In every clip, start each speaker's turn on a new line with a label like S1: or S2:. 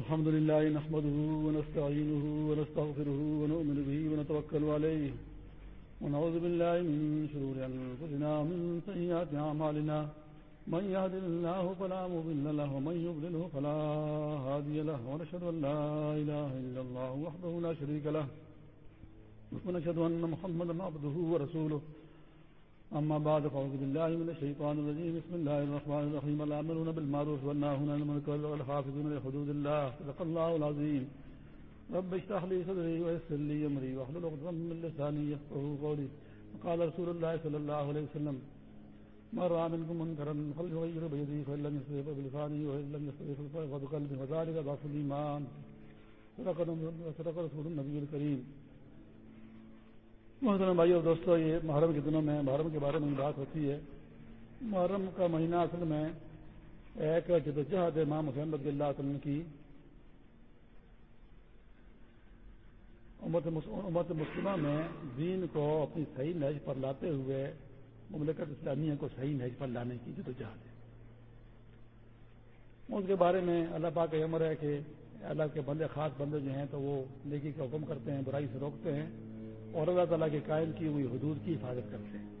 S1: الحمد لله نحمده ونستعينه ونستغفره ونؤمن به ونتوكل عليه ونعوذ بالله من شرور أنفسنا ومن سيئات أعمالنا من يهد الله فلا مضل له ومن يضلله فلا هادي له ونشهد أن لا إله إلا الله وحده لا شريك له ونشهد أن محمدا عبده ورسوله أما بعد، فأعوذ بالله من الشيطان الرجيم. بسم الله الرحمن الرحيم. العاملون بالمعروف والناهون عن المنكر والحافظون لحدود الله. صدق الله العظيم. رب اشرح لي صدري ويسر لي أمري واحلل عقدة من لساني يفقهوا قولي. وقال رسول الله صلى الله عليه وسلم ما رأى منكم منكرا فليغير بيده، فإن لم يستطع فبلسانه وإن لم يستطع فبقلبه وذلك ضعف الإيمان. صدق رسول النبي الكريم. محترم بھائی اور دوستو، یہ محرم کے دنوں میں، محرم کے بارے میں بات ہوتی ہے۔ محرم کا مہینہ اصل میں ایک جدوجہد امام حسین رضی اللہ تعالیٰ کی امت مسلمہ میں دین کو اپنی صحیح نہج پر لاتے ہوئے مملکت اسلامیہ کو صحیح نہج پر لانے کی جدوجہد ہے۔ اس کے بارے میں اللہ پاک کا عمر ہے کہ اللہ کے بندے، خاص بندے جو ہیں تو وہ نیکی کا حکم کرتے ہیں، برائی سے روکتے ہیں۔ اور اللہ تعالیٰ کے قائم کی ہوئی حدود کی حفاظت کرتے ہیں۔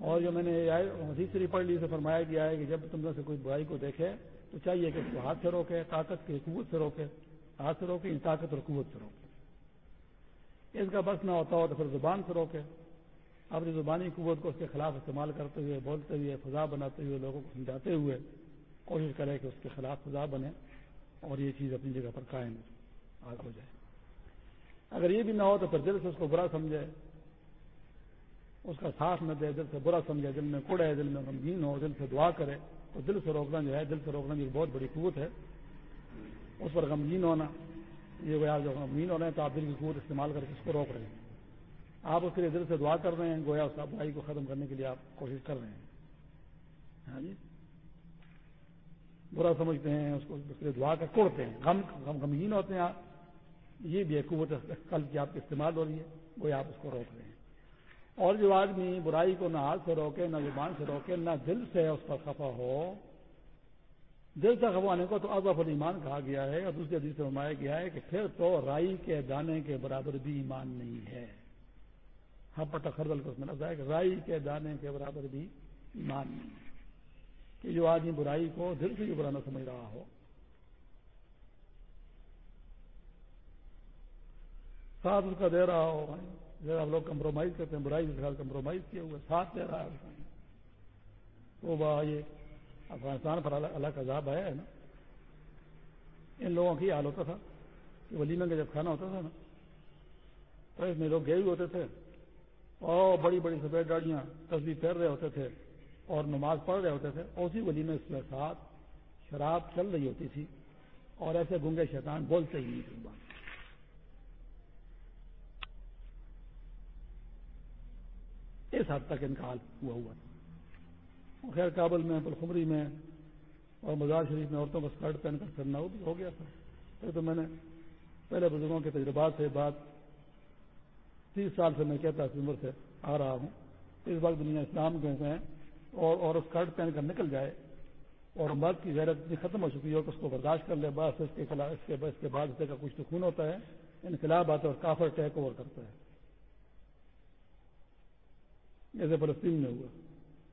S1: اور جو میں نے حدیث شریف پڑھ لی سے فرمایا گیا ہے کہ جب تم سے کوئی برائی کو دیکھے، تو چاہیے کہ اس کو ہاتھ سے روکے، طاقت کی قوت سے روکے، ہاتھ سے روکے یعنی طاقت اور قوت سے روکے۔ اس کا بس نہ ہوتا ہو تو پھر زبان سے روکے۔ اپنی زبانی قوت کو اس کے خلاف استعمال کرتے ہوئے، بولتے ہوئے، فضا بناتے ہوئے، لوگوں کو سمجھاتے ہوئے کوشش کرے کہ اس کے خلاف فضا بنے اور یہ چیز اپنی جگہ پر قائم آگ ہو جائے۔ اگر یہ بھی نہ ہو تو پھر دل سے اس کو برا سمجھے۔ اس کا ساتھ نہ دے، دل سے برا سمجھے۔ دل میں کڑے دل میں غمگین ہو، دل سے دعا کرے۔ تو دل سے روکنا جو ہے، دل سے روکنا ایک بہت بڑی قوت ہے۔ اس پر غمگین ہونا، یہ آپ جو غمگین ہو رہے ہیں تو آپ دل کی قوت استعمال کر کے اس کو روک رہے ہیں۔ آپ اس کے لیے دل سے دعا کر رہے ہیں، گویا اس برائی کو ختم کرنے کے لیے آپ کوشش کر رہے ہیں۔ ہاں جی؟ برا سمجھتے ہیں، اس کو اس کے لیے دعا کر، کوڑتے ہیں۔ غم، غمگین ہوتے ہیں آپ۔ یہ بھی قوت قلب کی آپ کی استعمال ہو رہی ہے، وہ آپ اس کو روک رہے ہیں۔ اور جو آدمی برائی کو نہ ہاتھ سے روکے، نہ زبان سے روکے، نہ دل سے اس پر خفا ہو، دل سے خفا ہونے کو تو اضف ایمان کہا گیا ہے۔ اور دوسرے دل سے فرمایا گیا ہے کہ پھر تو رائی کے دانے کے برابر بھی ایمان نہیں ہے۔ ہاں پٹا خردل کو اس میں لگتا ہے کہ رائی کے دانے کے برابر بھی ایمان نہیں ہے۔ کہ جو آدمی برائی کو دل سے بھی برا نہ سمجھ رہا ہو ساتھ اس کا دے رہا ہو جب لوگ کمپرومائز کرتے ہیں، برائی کے خیال کمپرومائز کیے ہوئے، ساتھ دے رہا ہے۔ وہ با یہ افغانستان پر اللہ کا عذاب آیا ہے نا۔ ان لوگوں کی حال ہوتا تھا کہ ولیمہ کا جب کھانا ہوتا تھا نا، تو اس میں لوگ گئے ہوتے تھے۔ اور بڑی بڑی سفید گاڑیاں تصویر پھیر رہے ہوتے تھے اور نماز پڑھ رہے ہوتے تھے۔ اسی ولیمے کے ساتھ شراب چل رہی ہوتی تھی۔ اور ایسے گنگے شیطان بولتے ہی نہیں تھے۔ بات اس حد تک انکال ہوا ہوا خیر کابل میں، پلخمری میں اور مزار شریف میں عورتوں کا اسکرٹ پہن کر کرنا وہ بھی ہو گیا تھا۔ تو میں نے پہلے بزرگوں کے تجربات سے بات تیس سال سے میں کہتا عمر سے آ رہا ہوں۔ اس وقت دنیا اسلام کے ہیں اور اور اسکرٹ پہن کر نکل جائے اور مرد کی غیرت اتنی ختم ہو چکی ہو کہ اس کو برداشت کر لے، بس اس کے خلاف، اس کے اس کے بعد اس کا کچھ تو خون ہوتا ہے، انقلاب آتا ہے اور کافر ٹیک اوور کرتا ہے۔ جیسے فلسطین میں ہوا،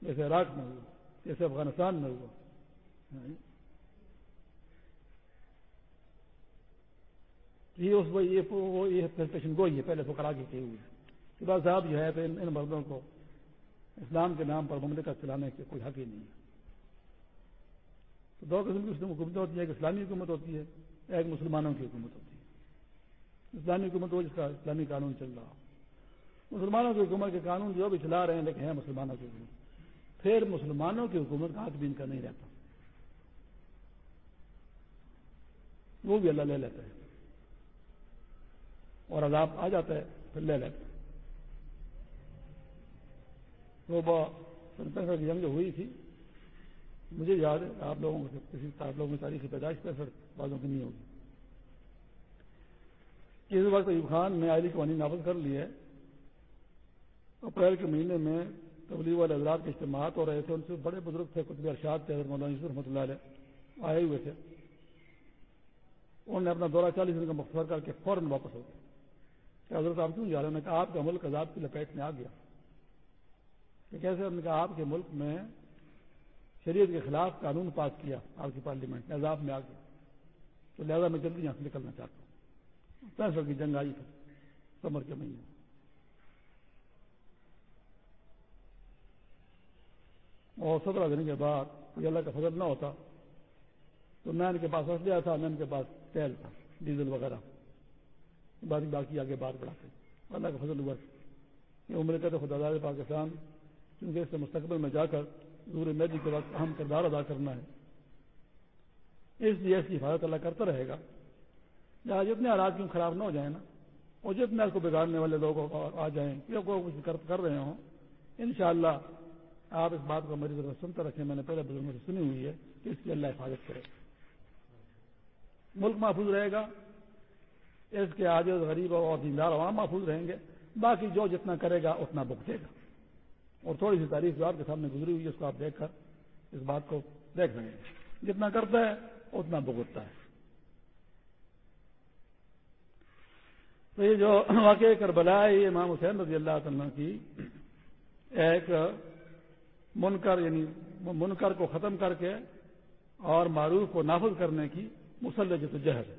S1: جیسے عراق میں ہوا، جیسے افغانستان میں ہوا۔ یعنی یہ اس پیشن گوئی ہے، پہلے فکرا کے کی ہوئی۔ ہے بعد صاحب جو ہے تو ان مردوں کو اسلام کے نام پر مملکت چلانے کے کوئی حق ہی نہیں ہے۔ تو دو قسم کی حکومتیں ہوتی ہیں، ایک اسلامی حکومت ہوتی ہے، ایک مسلمانوں کی حکومت ہوتی ہے۔ اسلامی حکومت ہو جس کا اسلامی قانون چل رہا۔ ہو مسلمانوں کی حکومت کے قانون جو بھی چلا رہے ہیں، لیکن ہیں مسلمانوں کی حکومت پھر مسلمانوں کی حکومت کا حق بھی ان کا نہیں رہتا۔ وہ بھی اللہ لے لیتا ہے۔ اور عذاب آ جاتا ہے، پھر لے لیتا ہے۔ وہ جنگ جو ہوئی تھی، مجھے یاد ہے، آپ لوگوں کو کسی آپ لوگوں کی تاریخی پیدائش پہ پھر بازوں کی نہیں ہوگی۔ اس وقت ایوب خان نے علی قوانین نافذ کر لی ہے۔ اپریل کے مہینے میں تبلیغ والے حضرات کے اجتماعات ہو رہے تھے، ان سے بڑے بزرگ تھے کتب ارشاد تھے، حضرت مولانا یوسف رحمۃ اللہ علیہ آئے ہوئے تھے۔ انہوں نے اپنا دورہ چالیس دن کا مختصر کر کے فوراً واپس ہو گئے۔ کہ حضرت آپ کیوں جا رہے ہیں کہا، آپ کا ملک عذاب کی لپیٹ میں آ گیا۔ کہ کیسے انہوں نے کہا، آپ کے ملک میں شریعت کے خلاف قانون پاس کیا، آپ کی پارلیمنٹ نے، عذاب میں آ گیا۔ تو لہذا میں جلدی یہاں سے نکلنا چاہتا ہوں۔ پینسٹھ کی جنگ آئی تھی، سمر کے مہینے اور سترہ دن کے بعد کوئی اللہ کا فضل نہ ہوتا۔ تو میں ان کے پاس رکھ تھا، میں ان کے پاس تیل تھا، ڈیزل وغیرہ۔ باقی باقی آگے بات بڑھاتے اللہ کا فضل ہوا۔ یہ عمر کا تو خدا دار پاکستان کیونکہ اس سے مستقبل میں جا کر دور میدی کے وقت اہم کردار ادا کرنا ہے۔ اس لیے اس کی حفاظت اللہ کرتا رہے گا۔ یا جتنے حالات کیوں خراب نہ ہو جائیں نا، اور جتنے اس کو بگاڑنے والے لوگ آ جائیں کو کچھ کر رہے ہوں، انشاءاللہ آپ اس بات کو میری ضرورت سنتے رکھیں، میں نے پہلے بزرگوں سے سنی ہوئی ہے کہ اس کی اللہ حفاظت کرے۔ ملک محفوظ رہے گا، اس کے آج غریب اور دیندار عوام محفوظ رہیں گے، باقی جو جتنا کرے گا اتنا بکتے گا۔ اور تھوڑی سی تاریخ جو آپ کے سامنے گزری ہوئی ہے، اس کو آپ دیکھ کر اس بات کو دیکھ سکیں گے۔ جتنا کرتا ہے، اتنا بگتتا ہے۔ تو یہ جو واقع کربلا ہے یہ امام حسین رضی اللہ تعالیٰ کی ایک منکر یعنی منکر کو ختم کر کے اور معروف کو نافذ کرنے کی مسلح جہد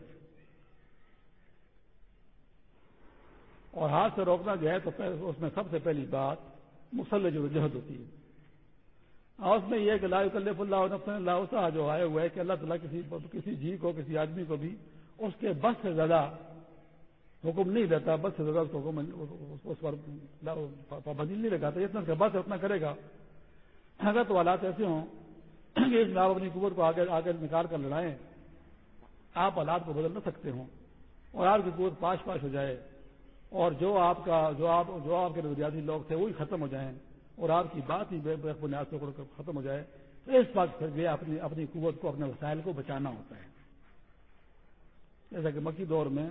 S1: اور ہاتھ سے روکنا جو ہے تو اس میں سب سے پہلی بات مسلح جہد ہوتی ہے۔ اور اس میں یہ کہ لا کلف اللہ اللہ جو آئے ہوئے کہ اللہ تعالیٰ کسی کسی جی کو، کسی آدمی کو بھی اس کے بس سے زیادہ حکم نہیں دیتا، بس سے زیادہ اس کو حکم اس پر پابندی نہیں لگاتا، جتنا بس اتنا کرے گا۔ اگر تو حالات ایسے ہوں کہ اس میں آپ اپنی قوت کو آگے آگے نکال کر لڑائیں، آپ حالات کو بدل نہ سکتے ہوں اور آپ کی قوت پاش پاش ہو جائے اور جو آپ کا جو آپ جو آپ کے نظریاتی لوگ تھے وہی ختم ہو جائیں اور آپ کی بات ہی بے بنیاد سے ختم ہو جائے، تو اس بات سے اپنی اپنی قوت کو اپنے وسائل کو بچانا ہوتا ہے۔ جیسا کہ مکی دور میں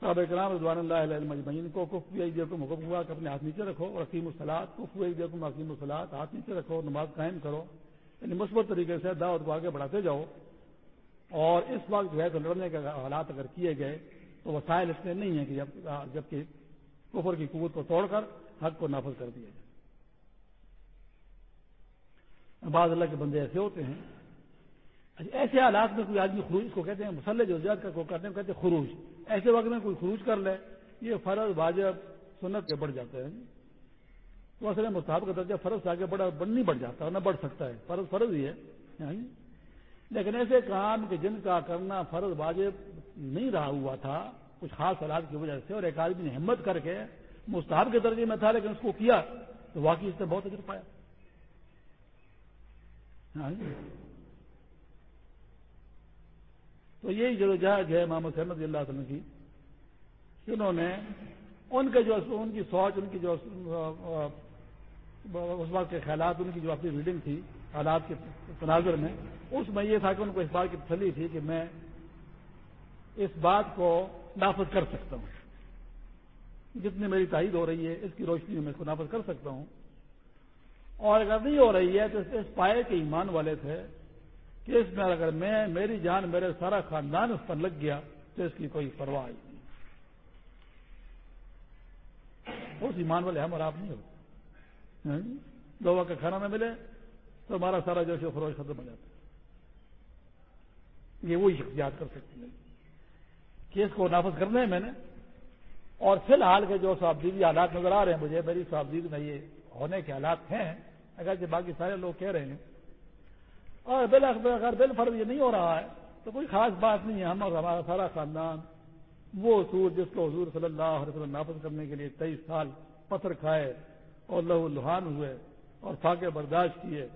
S1: صاحب کرام رضوان اللہ مجمعین کو کف کو حکم ہوا کہ اپنے ہاتھ نیچے رکھو اور حکیم الصلاط کف کو حکیم الصلاط ہاتھ نیچے رکھو، نماز قائم کرو۔ یعنی مثبت طریقے سے دعوت کو آگے بڑھاتے جاؤ۔ اور اس وقت جو ہے تو لڑنے کے حالات اگر کیے گئے تو وسائل اس میں نہیں ہے کہ جب جبکہ کفر کی قوت کو توڑ کر حق کو نافذ کر دیا جائے۔ بعض اللہ کے بندے ایسے ہوتے ہیں ایسے حالات میں کوئی آدمی خروج کو کہتے ہیں، مسلح جو زیادہ کو کرتے ہیں کہتے ہیں خروج۔ ایسے وقت میں کوئی خروج کر لے، یہ فرض واجب سنت کے بڑھ جاتے ہیں۔ تو اصل مستحب کا درجہ فرض سے آگے بڑھا نہیں بڑھ جاتا نہ بڑھ سکتا ہے۔ فرض فرض ہی ہے۔ یعنی لیکن ایسے کام کہ جن کا کرنا فرض واجب نہیں رہا ہوا تھا، کچھ خاص حالات کی وجہ سے، اور ایک آدمی نے ہمت کر کے مستحب کے درجے میں تھا لیکن اس کو کیا، تو واقعی اس نے بہت اجر پایا۔ یعنی ہاں جی۔ تو یہی جو جہاز ہے محمد احمد اللہ تعالیٰ کی انہوں نے ان کے جو ان کی سوچ، ان کی جو اس بات کے خیالات، ان کی جو اپنی ریڈنگ تھی حالات کے تناظر میں، اس میں یہ تھا کہ ان کو اس بات کی تسلی تھی کہ میں اس بات کو نافذ کر سکتا ہوں۔ جتنی میری تائید ہو رہی ہے، اس کی روشنی میں اس کو نافذ کر سکتا ہوں۔ اور اگر نہیں ہو رہی ہے، تو اس پائے کے ایمان والے تھے۔ کہ اس میں اگر میں میری جان میرے سارا خاندان اس پر لگ گیا تو اس کی کوئی پرواہ نہیں۔ اس ایمان والے ہم اور آپ نہیں ہوتے ہاں جی؟ لوگوں کا کھانا نہ ملے تو ہمارا سارا جو ہے فروغ ختم ہو جاتا ہے۔ یہ وہی شخصیات کر سکتی ہیں کیس کو نافذ کرنا ہے میں نے۔ اور فی الحال کے جو صابدیدی حالات نظر آ رہے ہیں، مجھے میری صابدید میں یہ ہونے کے حالات ہیں۔ اگر جو باقی سارے لوگ کہہ رہے ہیں اور بل اگر بل فرض یہ نہیں ہو رہا ہے، تو کوئی خاص بات نہیں ہے۔ ہم اور ہمارا سارا خاندان، وہ اصول جس کو حضور صلی اللہ علیہ وسلم نافذ کرنے کے لیے تیئیس سال پتھر کھائے اور لہو لہان ہوئے اور فاقے برداشت کیے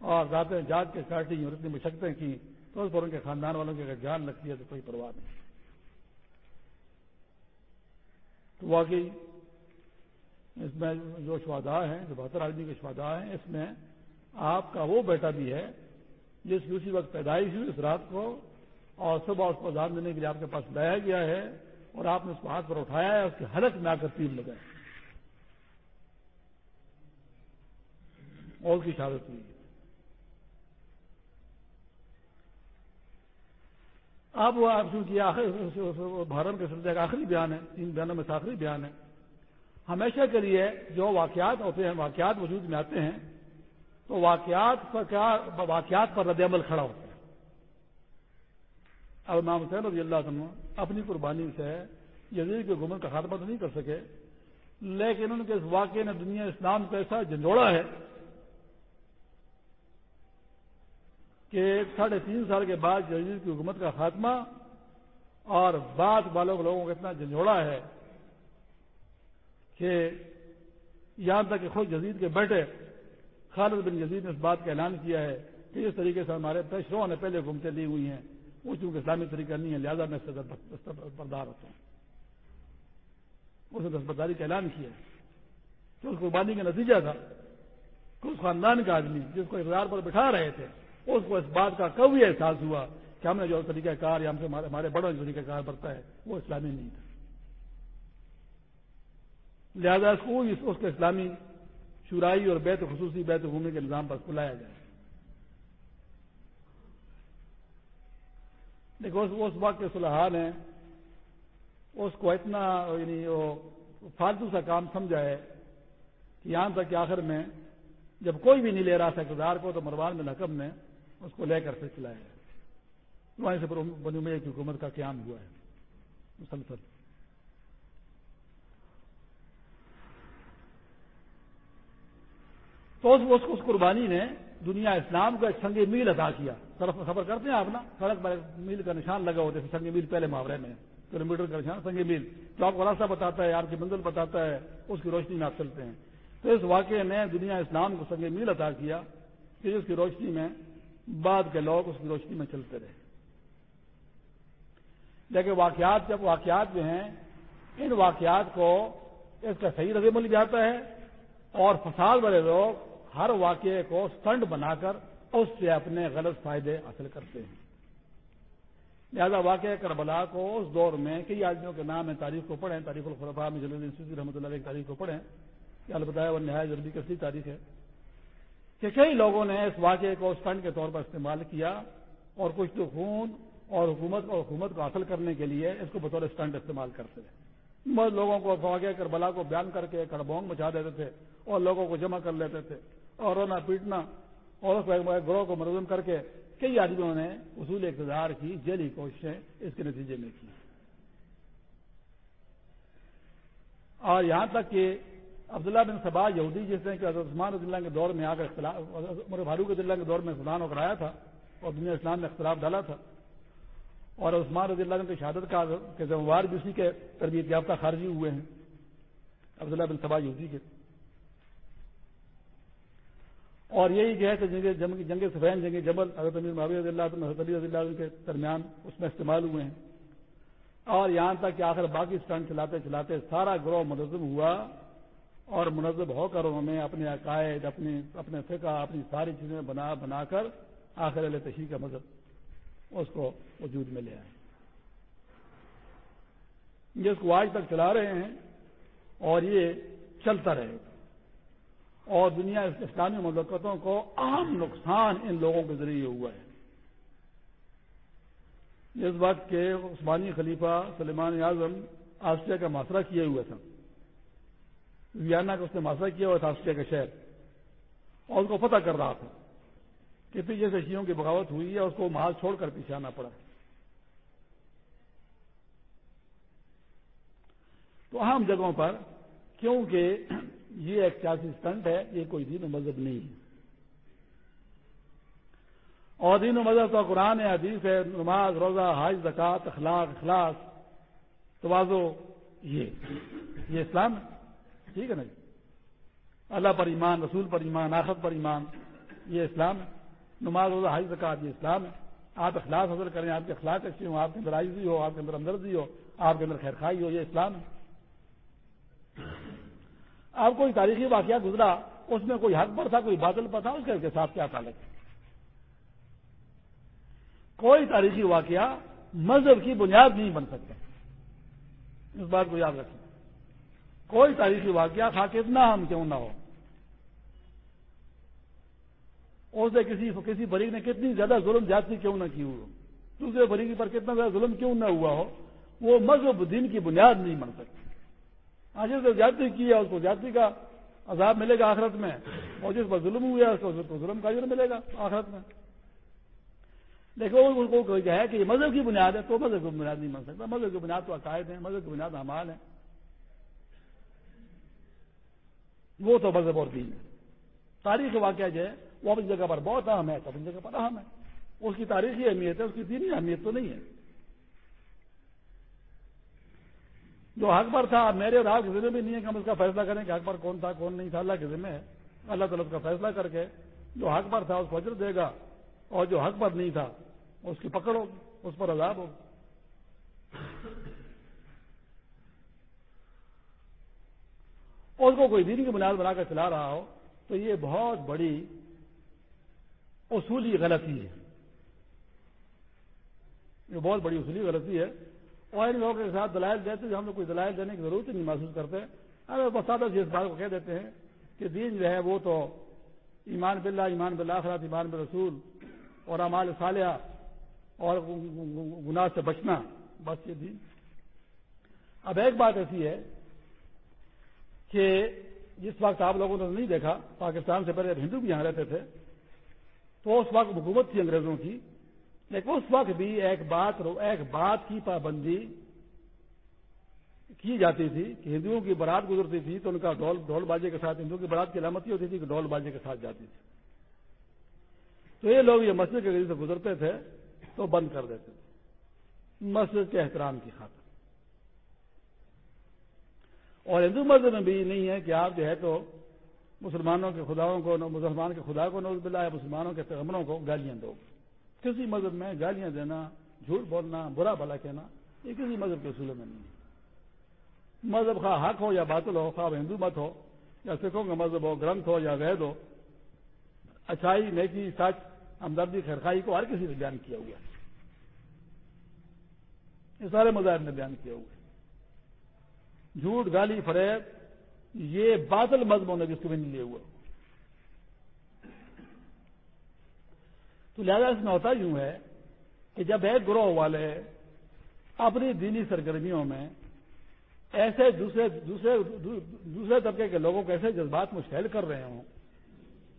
S1: اور راتیں جاگ کے کاٹی اور اتنی مشقتیں کی تو اس پر ان کے خاندان والوں کی اگر جان لگتی ہے تو کوئی پرواہ نہیں۔ تو واقعی اس میں جو شوادا ہیں، جو بہتر آدمی کے شوادا ہیں، اس میں آپ کا وہ بیٹا بھی ہے جس کی اسی وقت پیدائش ہوئی اس رات کو، اور صبح اس کو دان دینے کے لیے آپ کے پاس لایا گیا ہے، اور آپ نے اس کو ہاتھ پر اٹھایا ہے، اس کی حلق میں آ کر تین لگائے اور اس کی شہادت ہوئی۔ اب وہ آپ چونکہ کے سلسلے کا آخری بیان ہے، تین بیانوں میں سے آخری بیان ہے۔ ہمیشہ کے لیے جو واقعات ہوتے ہیں، واقعات وجود میں آتے ہیں تو واقعات پر کیا واقعات پر رد عمل کھڑا ہوتا ہے۔ اب امام حسین رضی اللہ عنہ اپنی قربانی سے یزید کی حکومت کا خاتمہ تو نہیں کر سکے، لیکن ان کے اس واقعے نے دنیا اسلام کو ایسا جھنجھوڑا ہے کہ ساڑھے تین سال کے بعد جدید کی حکومت کا خاتمہ اور بعد والوں لوگوں کو اتنا جھنجھوڑا ہے کہ یہاں تک کہ خود جدید کے بیٹے خالد بن جزید نے اس بات کا اعلان کیا ہے کہ اس طریقے سے ہمارے پیشروں نے پہلے حکومتیں لی ہوئی ہیں، وہ چونکہ اسلامی طریقہ نہیں ہے، لہٰذا میں بردار ہوتا ہوں۔ اس نے دستبرداری کا اعلان کیا تو اس قربانی کا نتیجہ تھا، کہ اس خاندان کا آدمی جس کو اقدار پر بٹھا رہے تھے، اس کو اس بات کا کبھی احساس ہوا کہ ہم نے جو طریقہ کار یا ہم سے ہمارے بڑوں جو طریقہ کار برتا ہے، وہ اسلامی نہیں تھا۔ لہذا اس کو اس کے اسلامی شرائی اور بیت خصوصی بیت گھومنے کے نظام پر کھلایا جائے۔ دیکھو، اس وقت کے صلاحان ہیں۔ اس کو اتنا یعنی وہ فالتو سا کام سمجھا ہے کہ یہاں تک کہ آخر میں جب کوئی بھی نہیں لے رہا تھا اقتدار کو تو مروان میں نقم نے اس کو لے کر سے چلایا ہے وہیں سے بنی میں کی حکومت کا قیام ہوا ہے۔ مسلسل۔ تو اس قربانی نے دنیا اسلام کو ایک سنگ میل ادا کیا۔ سڑک سفر کرتے ہیں آپ نا؟ سڑک پر میل کا نشان لگا ہوتا ہے، سنگ میل پہلے محاورے میں۔ کلو میٹر کا نشان، سنگ میل۔ جو آپ کو راستہ بتاتا ہے، آپ کی منزل بتاتا ہے، اس کی روشنی میں آپ چلتے ہیں۔ تو اس واقعے نے دنیا اسلام کو سنگ میل ادا کیا کہ اس کی روشنی میں بعد کے لوگ اس کی روشنی میں چلتے رہے۔ لیکن واقعات جب واقعات جو ہیں، ان واقعات کو اس کا صحیح رد مل جاتا ہے اور فساد والے لوگ ہر واقعے کو سٹنٹ بنا کر اس سے اپنے غلط فائدے حاصل کرتے ہیں۔ لہذا واقعہ کربلا کو اس دور میں کئی آدمیوں کے نام ہیں، تاریخ کو پڑھیں، تاریخ الخلفاء میں جلد رحمۃ اللہ کی تاریخ کو پڑھیں۔ کیا البتہ وہ نہایت ضروری کسی تاریخ ہے۔ کہ کئی لوگوں نے اس واقعے کو اسٹنٹ کے طور پر استعمال کیا اور کچھ تو خون اور حکومت اور حکومت کو حاصل کرنے کے لیے اس کو بطور اسٹنٹ استعمال کرتے تھے۔ بہت لوگوں کو واقعہ کربلا کو بیان کر کے کڑبونگ مچا دیتے تھے اور لوگوں کو جمع کر لیتے تھے۔ اور رونا پیٹنا اور اس گروہ کو منظم کر کے کئی آدمیوں نے اصول اقتدار کی، جیلی کوششیں اس کے نتیجے میں کی۔ اور یہاں تک کہ عبداللہ بن سبا یہودی جس نے کہ حضرت عثمان رضی اللہ کے دور میں آ کر عمر فاروق رضی اللہ کے دور میں سلان کرایا تھا اور دنیا اسلام میں اختلاف ڈالا تھا۔ اور عثمان رضی اللہ کی شہادت کا ذمہ وار بھی اسی کے تربیت یافتہ خارجی ہوئے ہیں۔ عبداللہ بن سبا یہودی کے۔ اور یہی جو ہے کہ جنگ جنگ سفین، جنگ جبل، حضرت امیر معاوی رضی اللہ حضرت علی رضی اللہ کے درمیان اس میں استعمال ہوئے ہیں۔ اور یہاں تک کہ آخر باقی اسٹینڈ چلاتے چلاتے سارا گروہ منظم ہوا اور منظم ہو کر انہوں نے اپنے عقائد، اپنی اپنے فقہ، اپنی ساری چیزیں بنا بنا کر آخر علیہ تشریح کا مذہب اس کو وجود میں لے آئے۔ جس کو آج تک چلا رہے ہیں اور یہ چلتا رہے گا۔ اور دنیا اسلامی مذکتوں کو عام نقصان ان لوگوں کے ذریعے ہوا ہے۔ اس وقت کے عثمانی خلیفہ سلیمان اعظم آسٹریا کا محاصرہ کیے ہوئے تھا۔ ویانا کا اس نے محاصرہ کیا ہوا تھا آسٹریا کا شہر۔ اور اس کو پتہ کر رہا تھا۔ کہ پیچھے سے شیوں کی بغاوت ہوئی ہے، اس کو محاذ چھوڑ کر پیچھے آنا پڑا۔ تو اہم جگہوں پر کیونکہ یہ ایک سیاسی اسٹنٹ ہے، یہ کوئی دین و مذہب نہیں ہے۔ اور دین و مذہب تو قرآن ہے، حدیث ہے، نماز، روزہ حاج زکات اخلاق، اخلاص، توازو، یہ۔ یہ اسلام ہے۔ ٹھیک ہے نا جی؟ اللہ پر ایمان، رسول پر ایمان آخت پر ایمان، یہ اسلام ہے۔ نماز، روزہ حاج زکات یہ اسلام ہے۔ آپ اخلاص حاصل کریں، آپ کے اخلاق اچھے ہوں، آپ کے اندر آئزی ہو، آپ کے اندر ہمدردی ہو، آپ کے اندر خیر خائی ہو، یہ اسلام ہے۔ آپ کوئی تاریخی واقعہ گزرا، اس میں کوئی حق پر تھا، کوئی بادل پر تھا، اس کے ساتھ کیا تعلق ہے کوئی تاریخی واقعہ مذہب کی بنیاد نہیں بن سکتا۔ اس بات کو یاد رکھیں۔ کوئی تاریخی واقعہ تھا کتنا ہم کیوں نہ ہو۔ اس نے کسی کسی فریق نے کتنی زیادہ ظلم جاتی کیوں نہ کی ہو۔ دوسرے فریقی پر کتنا زیادہ ظلم کیوں نہ ہوا ہو۔ وہ مذہب دین کی بنیاد نہیں بن سکتی آج سے زیادتی کی ہے، اس کو زیادتی کا عذاب ملے گا آخرت میں۔ اور جس پر ظلم ہوا ہے، اس کو ظلم کا عجر ملے گا آخرت میں۔ لیکن ان کو ہے کہ یہ مذہب کی بنیاد ہے، تو مذہب کی بنیاد نہیں بن سکتا۔ مذہب کی بنیاد تو عقائد ہیں، مذہب کی بنیاد اعمال ہیں۔ وہ تو مذہب اور دین ہے۔ تاریخ واقعہ جو ہے، وہ اپنی جگہ پر بہت اہم ہے اپنی جگہ پر اہم ہے۔ اس کی تاریخی اہمیت ہے، اس کی دینی اہمیت تو نہیں ہے۔ جو حق پر تھا، میرے اور آپ کے ذمہ بھی نہیں ہے کہ ہم اس کا فیصلہ کریں کہ حق پر کون تھا، کون نہیں تھا، اللہ کے ذمہ ہے۔ اللہ تعالیٰ اس کا فیصلہ کر کے جو حق پر تھا اس کو اجر دے گا اور جو حق پر نہیں تھا اس کی پکڑ ہوگی، اس پر عذاب ہو اس کو کوئی دین کی بنیاد بنا کر چلا رہا ہو تو یہ بہت بڑی اصولی غلطی ہے۔ یہ بہت بڑی اصولی غلطی ہے۔ اور ان لوگوں کے ساتھ دلائل دیتے ہیں، ہم لوگ کوئی دلائل دینے کی ضرورت نہیں محسوس کرتے اگر بسادہ جی اس بات کو کہہ دیتے ہیں کہ دین جو ہے وہ تو ایمان باللہ، ایمان بالآخرات ایمان بالرسول اور امال صالحہ اور گناہ سے بچنا، بس یہ دین۔ اب ایک بات ایسی ہے کہ جس وقت آپ لوگوں نے نہیں دیکھا، پاکستان سے پہلے ہندو بھی یہاں رہتے تھے تو اس وقت حکومت تھی انگریزوں کی لیکن اس وقت بھی ایک بات ایک بات کی پابندی کی جاتی تھی کہ ہندوؤں کی برات گزرتی تھی تو ان کا ڈھول ڈھول بازے کے ساتھ ہندوؤں کی برات کی علامت یہ ہوتی تھی کہ ڈھول بازے کے ساتھ جاتی تھی۔ تو یہ لوگ یہ مسجد کے سے گزرتے تھے تو بند کر دیتے تھے۔ مسجد کے احترام کی خاطر۔ اور ہندو مذہب میں بھی نہیں ہے کہ آپ جو ہے تو مسلمانوں کے خداؤں کو مسلمان کے خدا کو نوز بلا یا مسلمانوں کے پیغمبروں کو گالیاں دو۔ کسی مذہب میں گالیاں دینا، جھوٹ بولنا، برا بھلا کہنا، یہ کسی مذہب کے اصولوں میں نہیں مذہب خواہ حق ہو یا باطل ہو، خواہ ہندو مت ہو، یا سکھوں کا مذہب ہو، گرنتھ ہو یا وید ہو، اچھائی، نیکی، سچ، ہمدردی خیرخائی کو ہر کسی نے بیان کیا ہوا ہے۔ یہ سارے مذاہب نے بیان کیا ہوا ہے۔ جھوٹ، گالی، فریب، یہ بادل مذہبوں نے جس کو بھی نہیں لیا ہوا۔ تو لہذا اس میں ہوتا یوں ہے کہ جب ایک گروہ والے اپنی دینی سرگرمیوں میں ایسے دوسرے دوسرے دوسرے طبقے کے لوگوں کو ایسے جذبات مشتعل کر رہے ہوں،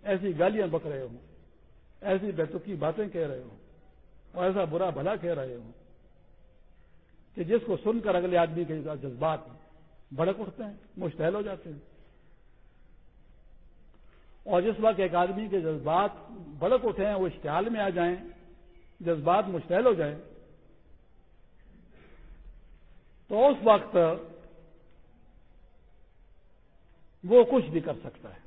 S1: ایسی گالیاں بک رہے ہوں، ایسی بیتکی باتیں کہہ رہے ہوں اور ایسا برا بھلا کہہ رہے ہوں کہ جس کو سن کر اگلے آدمی کے جذبات بڑک اٹھتے ہیں، مشتعل ہو جاتے ہیں۔ اور جس وقت ایک آدمی کے جذبات بڑک اٹھے ہیں وہ اشتعال میں آ جائیں، جذبات مشتعل ہو جائیں، تو اس وقت وہ کچھ بھی کر سکتا ہے۔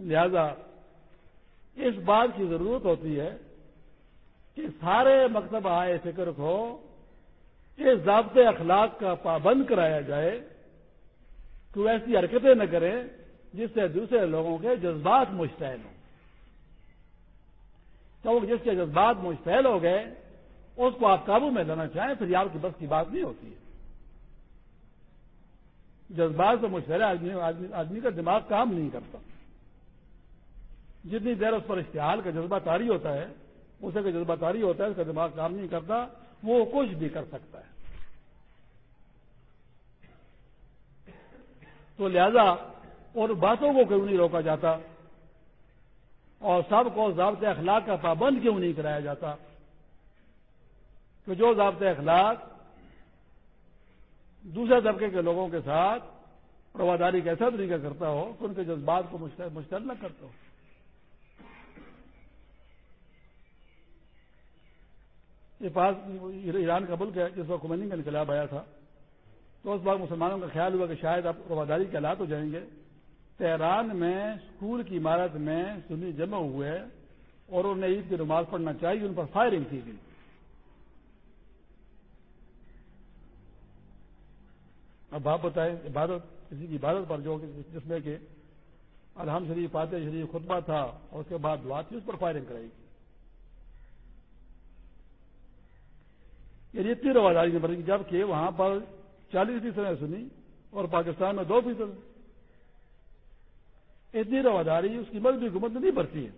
S1: لہذا اس بات کی ضرورت ہوتی ہے کہ سارے مکتب آئے فکر کو کہ ضابطے اخلاق کا پابند کرایا جائے کہ وہ ایسی حرکتیں نہ کریں جس سے دوسرے لوگوں کے جذبات مشتعل ہوں۔ تو جس کے جذبات مشتعل ہو گئے، اس کو آپ قابو میں لانا چاہیں، پھر آپ کی بس کی بات نہیں ہوتی ہے۔ جذبات سے مشتعل آدمی آدمی کا دماغ کام نہیں کرتا۔ جتنی دیر اس پر اشتہار کا جذبہ تاری ہوتا ہے، اسے کا جذبہ تاری ہوتا ہے، اس کا دماغ کام نہیں کرتا، وہ کچھ بھی کر سکتا ہے۔ تو لہذا اور باتوں کو کیوں نہیں روکا جاتا اور سب کو ضابط اخلاق کا پابند کیوں نہیں کرایا جاتا کہ جو ضابط اخلاق دوسرے طبقے کے لوگوں کے ساتھ رواداری کا ایسا طریقہ کرتا ہو کہ ان کے جذبات کو مشتل نہ کرتا ہو۔ یہ پاس ایران کا ملک ہے جس وقت کمنی کا انقلاب آیا تھا تو اس وقت مسلمانوں کا خیال ہوا کہ شاید آپ رواداری کے حالات ہو جائیں گے۔ تہران میں اسکول کی عمارت میں سنی جمع ہوئے اور انہوں نے عید کی نماز پڑھنا چاہیے، ان پر فائرنگ کی گئی۔ اب آپ بتائیں، عبادت، کسی کی عبادت پر جو جس میں کہ الحمد شریف، فاتح شریف، خطبہ تھا، اور اس کے بعد دعا تھی، اس پر فائرنگ کرائی گئی۔ یعنی اتنی رواداری نہیں جبکہ وہاں پر چالیس فیصد نے سنی، اور پاکستان میں دو فیصد اتنی رواداری اس کی مذہبی حکومت نہیں برتی ہے۔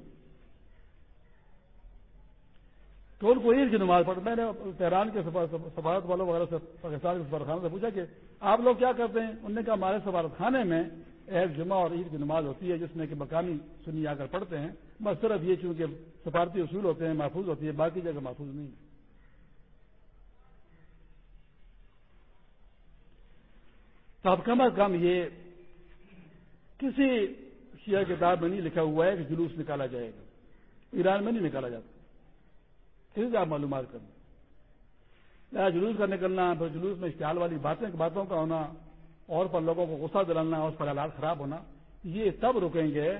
S1: تو ان کو عید کی نماز پڑھ میں نے تہران کے سفارت والوں وغیرہ سے پاکستان کے سفارت خانے سے پوچھا کہ آپ لوگ کیا کرتے ہیں؟ انہوں نے کہا ہمارے سفارت خانے میں ایک جمعہ اور عید کی نماز ہوتی ہے، جس میں کہ مقامی سنی آ کر پڑھتے ہیں۔ بس صرف یہ چونکہ سفارتی اصول ہوتے ہیں، محفوظ ہوتی ہے، باقی جگہ محفوظ نہیں تو اب کم از کم یہ کسی شیعہ کتاب میں نہیں لکھا ہوا ہے کہ جلوس نکالا جائے گا، ایران میں نہیں نکالا جاتا۔ کسی سے آپ معلومات کرنا جلوس کا نکلنا پھر جلوس میں اشتعال والی باتیں، باتوں کا ہونا، اور پر لوگوں کو غصہ دلانا اس پر حالات خراب ہونا، یہ تب رکیں گے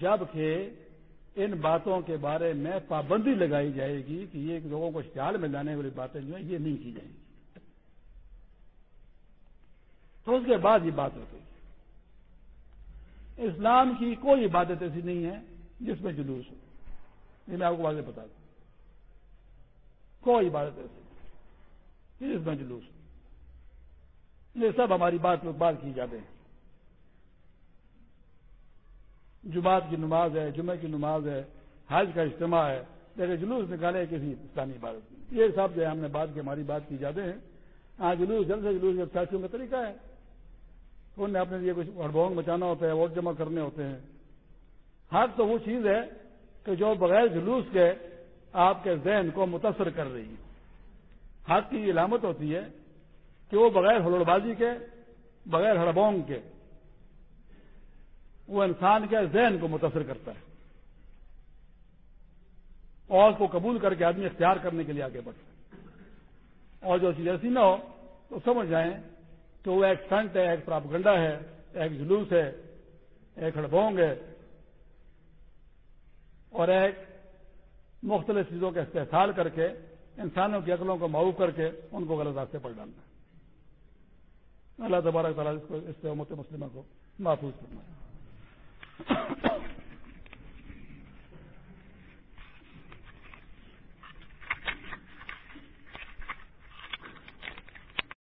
S1: جبکہ ان باتوں کے بارے میں پابندی لگائی جائے گی کہ یہ لوگوں کو اشتعال میں لانے والی باتیں جو ہیں، یہ نہیں کی جائیں گی۔ تو اس کے بعد یہ بات رکے گی اسلام کی کوئی عبادت ایسی نہیں ہے جس میں جلوس ہو۔ یہ میں آپ کو واضح بتا دوں۔ کوئی عبادت ایسی جس میں جلوس ہو۔ یہ سب ہماری بات میں بات کی جاتے ہیں۔ جماعت کی نماز ہے، جمعہ کی نماز ہے، حج کا اجتماع ہے، لیکن جلوس نکالے کسی اسلامی عبادت یہ سب جو ہے ہم نے بات کی ہماری بات کی جاتے ہیں۔ ہاں جلوس جلد سے جلوس ساتھیوں کا طریقہ ہے۔ انہوں نے اپنے لیے کچھ ہڑبونگ بچانا ہوتا ہے، ووٹ جمع کرنے ہوتے ہیں۔ حق تو وہ چیز ہے کہ جو بغیر جلوس کے آپ کے ذہن کو متاثر کر رہی ہے۔ حق کی علامت ہوتی ہے کہ وہ بغیر ہلڑ بازی کے، بغیر ہڑبونگ کے وہ انسان کے ذہن کو متاثر کرتا ہے۔ اور اس کو قبول کر کے آدمی اختیار کرنے کے لیے آگے بڑھتا ہے۔ اور جو چیز ایسی نہ ہو تو سمجھ جائیں تو وہ ایک سنٹ ہے، ایک پراپگنڈا ہے، ایک جلوس ہے، ایک ہڑبونگ ہے اور ایک مختلف چیزوں کا استحصال کر کے، انسانوں کی عقلوں کو معروف کر کے ان کو غلط راستے پر ڈالنا اللہ تبارک تعالیٰ اس کو، اس سے امت مسلمہ کو محفوظ کرنا